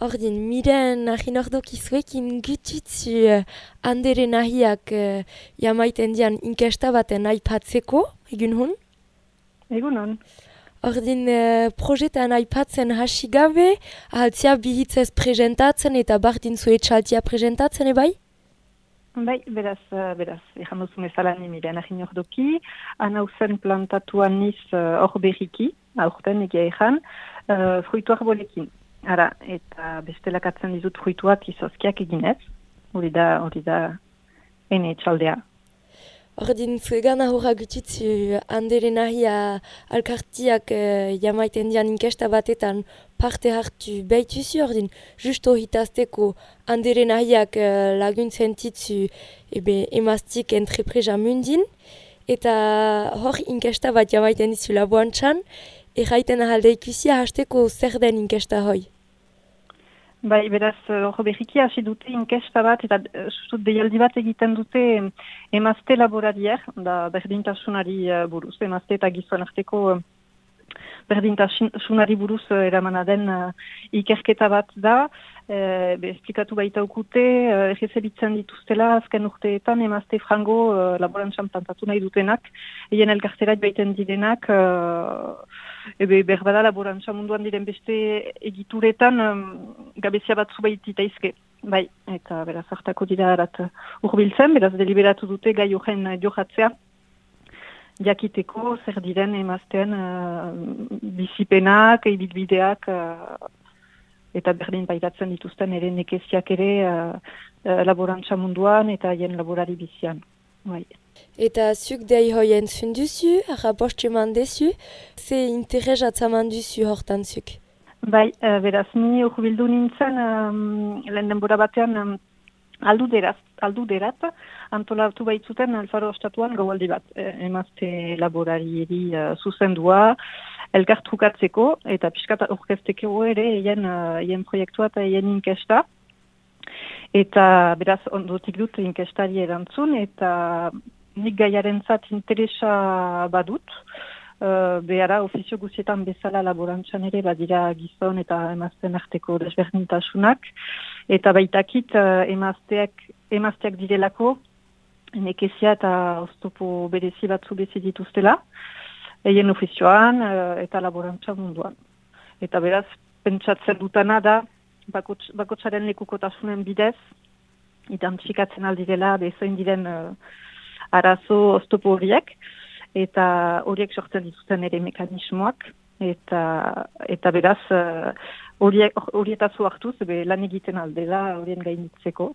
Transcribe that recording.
Ordin, miren ahin ordoki zuekin gututzu uh, andere nahiak uh, jamaiten dian inkesta baten aipatzeko, egun hon? Egun hon. Ordin, uh, projetan aipatzen hasi gabe, ahaltzia bihitzez presentatzen eta bardin zue txaltia presentatzen, ebai? Bai, beraz, beraz, ejan duzu mezala ni miren ahin ordoki, anauzen plantatuan niz uh, berriki, aurten egia ejan, uh, fruituak bolekin. Ara, eta bestelakatzen dizut fruituak izozkiak eginez, hori da, hori da, ene txaldea. Ordin, zuegan ahorra gutitzu handere nahia alkartiak uh, jamaiten dian inkesta batetan parte hartu behituzu, ordin, justo hitazteko handere nahiak uh, laguntzen titzu ebe emaztik entrepresa mundin, eta hor inkesta bat jamaiten dizu laboan txan, erraiten ahalde ikusia hasteko zer den inkesta hoi? Bai, beraz, hori behiki hasi dute inkesta bat, eta uh, sustut deialdi bat egiten dute emazte laborariak, da berdintasunari uh, buruz, emazte eta gizon arteko uh, berdintasunari buruz uh, eramana den ikerketa bat da, uh, be, esplikatu baita ukute, uh, egizebitzen dituztela, azken urteetan emazte frango uh, laborantzan plantatu nahi dutenak, egin elkarterat baiten direnak, ebe berbada laborantza munduan diren beste egituretan um, gabezia bat zubaitita izke. Bai, eta beraz hartako dira arat urbiltzen, beraz deliberatu dute gai horren johatzea jakiteko zer diren emazten uh, bizipenak, ebilbideak uh, eta berdin baitatzen dituzten ere nekeziak ere uh, uh, laborantza munduan eta haien laborari bizian. Bai. Eta zuk dei hoien zunduzu, arrapost eman dezu, ze interes atzaman duzu hortan zuk? Bai, uh, beraz, ni urbildu nintzen, um, lehen denbora batean, um, aldu, deraz, aldu derat, antolatu baitzuten Alfaro Ostatuan gaualdi bat, eh, emazte laborari eri uh, zuzendua, elkart eta piskat orkesteko ere, eien, uh, proiektua eta eien inkesta, eta beraz, ondotik dut inkestari erantzun, eta nik gaiaren zat interesa badut, uh, behara ofizio guzietan bezala laborantzan ere badira gizon eta emazten arteko desberdintasunak, eta baitakit uh, emazteak, emazteak direlako, nekezia eta oztopo berezi batzu bezi dituztela, eien ofizioan uh, eta laborantzan munduan. Eta beraz, pentsatzen dutana da, bakotsaren lekukotasunen bidez, identifikatzen aldirela, bezoin diren arazo oztopo horiek, eta horiek sortzen dituzten ere mekanismoak, eta, eta beraz, uh, horietazu hartuz, be, lan egiten aldela horien gainitzeko.